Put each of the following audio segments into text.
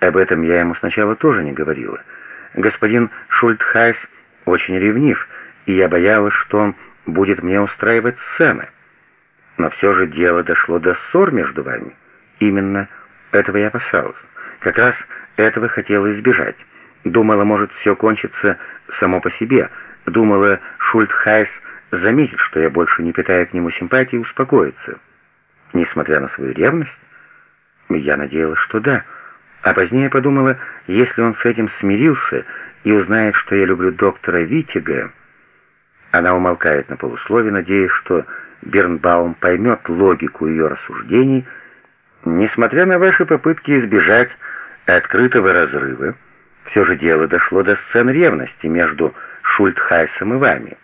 Об этом я ему сначала тоже не говорила. Господин Шультхайс очень ревнив, и я боялась, что он будет мне устраивать сцены. Но все же дело дошло до ссор между вами. Именно этого я опасалась. Как раз этого хотела избежать. Думала, может, все кончится само по себе. Думала, Шультхайс заметит, что я больше не питаю к нему симпатии и успокоится. Несмотря на свою ревность, я надеялась, что да. А позднее подумала, если он с этим смирился и узнает, что я люблю доктора Витига... Она умолкает на полуслове, надеясь, что Бернбаум поймет логику ее рассуждений. Несмотря на ваши попытки избежать открытого разрыва, все же дело дошло до сцен ревности между Шультхайсом и вами.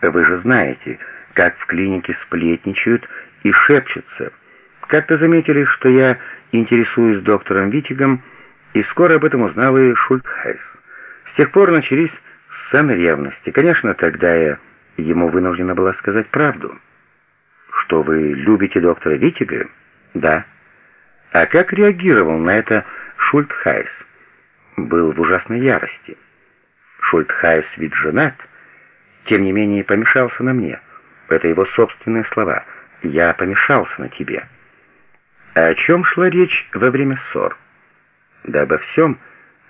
Вы же знаете, как в клинике сплетничают и шепчутся. Как-то заметили, что я интересуюсь доктором Витигом, и скоро об этом узнал и Шультхайс. С тех пор начались сцены ревности. Конечно, тогда я ему вынуждена была сказать правду. Что вы любите доктора Витига? Да. А как реагировал на это Шультхайс? Был в ужасной ярости. Шультхайс ведь женат, тем не менее помешался на мне. Это его собственные слова. «Я помешался на тебе». А о чем шла речь во время ссор? Да обо всем,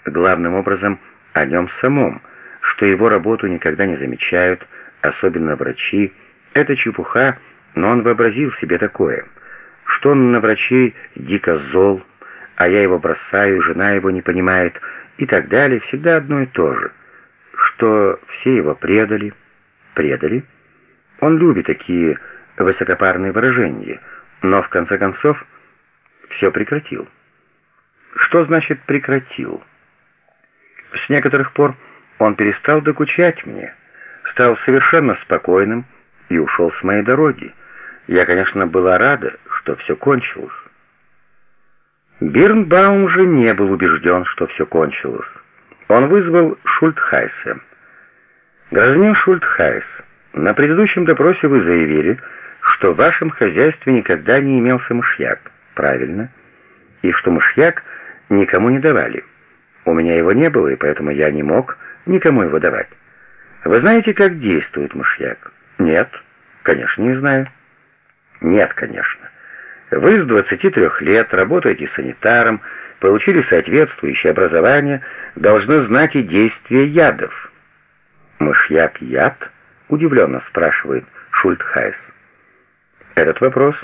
главным образом о нем самом, что его работу никогда не замечают, особенно врачи. Это чепуха, но он вообразил себе такое, что он на врачей дико зол, а я его бросаю, жена его не понимает, и так далее, всегда одно и то же, что все его предали. Предали? Он любит такие высокопарные выражения, но в конце концов все прекратил. Что значит «прекратил»? С некоторых пор он перестал докучать мне, стал совершенно спокойным и ушел с моей дороги. Я, конечно, была рада, что все кончилось. Бирнбаум же не был убежден, что все кончилось. Он вызвал Шультхайса. «Гражданин Шультхайс, на предыдущем допросе вы заявили, что в вашем хозяйстве никогда не имелся мышьяк. Правильно. И что мышьяк никому не давали. У меня его не было, и поэтому я не мог никому его давать. Вы знаете, как действует мышьяк? Нет. Конечно, не знаю. Нет, конечно. Вы с 23 лет работаете санитаром, получили соответствующее образование, должны знать и действие ядов. «Мышьяк яд?» — удивленно спрашивает Шультхайс. Этот вопрос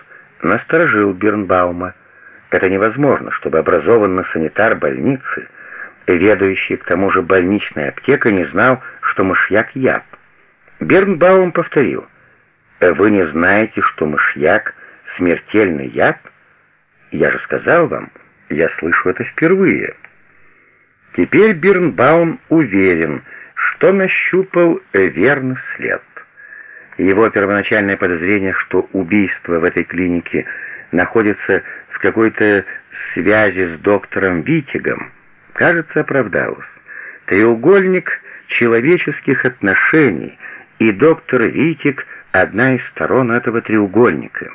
насторожил Бирнбаума. Это невозможно, чтобы образованный санитар больницы, ведающий к тому же больничной аптекой, не знал, что мышьяк яд. Бернбаум повторил. «Вы не знаете, что мышьяк — смертельный яд? Я же сказал вам, я слышу это впервые». Теперь Бирнбаум уверен, что нащупал верный след. Его первоначальное подозрение, что убийство в этой клинике находится в какой-то связи с доктором Витигом, кажется, оправдалось. Треугольник человеческих отношений, и доктор Витик — одна из сторон этого треугольника.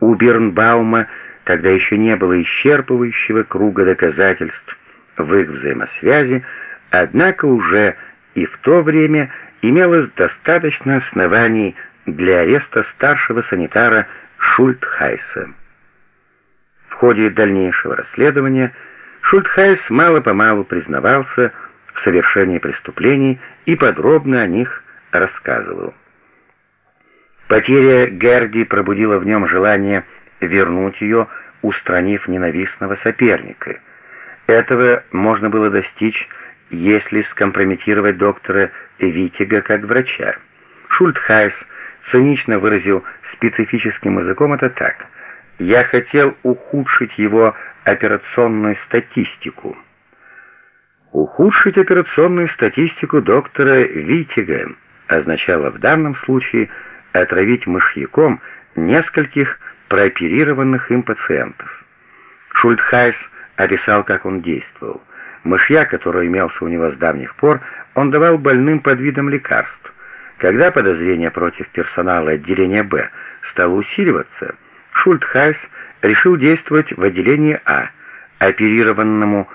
У Бернбаума тогда еще не было исчерпывающего круга доказательств в их взаимосвязи, однако уже и в то время имелось достаточно оснований для ареста старшего санитара Шультхайса. В ходе дальнейшего расследования Шультхайс мало-помалу признавался в совершении преступлений и подробно о них рассказывал. Потеря Герди пробудила в нем желание вернуть ее, устранив ненавистного соперника. Этого можно было достичь если скомпрометировать доктора Витига как врача. Шультхайс цинично выразил специфическим языком это так. «Я хотел ухудшить его операционную статистику». Ухудшить операционную статистику доктора Витига означало в данном случае отравить мышьяком нескольких прооперированных им пациентов. Шультхайс описал, как он действовал. Мышьяк, который имелся у него с давних пор, он давал больным под видом лекарств. Когда подозрение против персонала отделения «Б» стало усиливаться, Шультхайс решил действовать в отделении «А», оперированному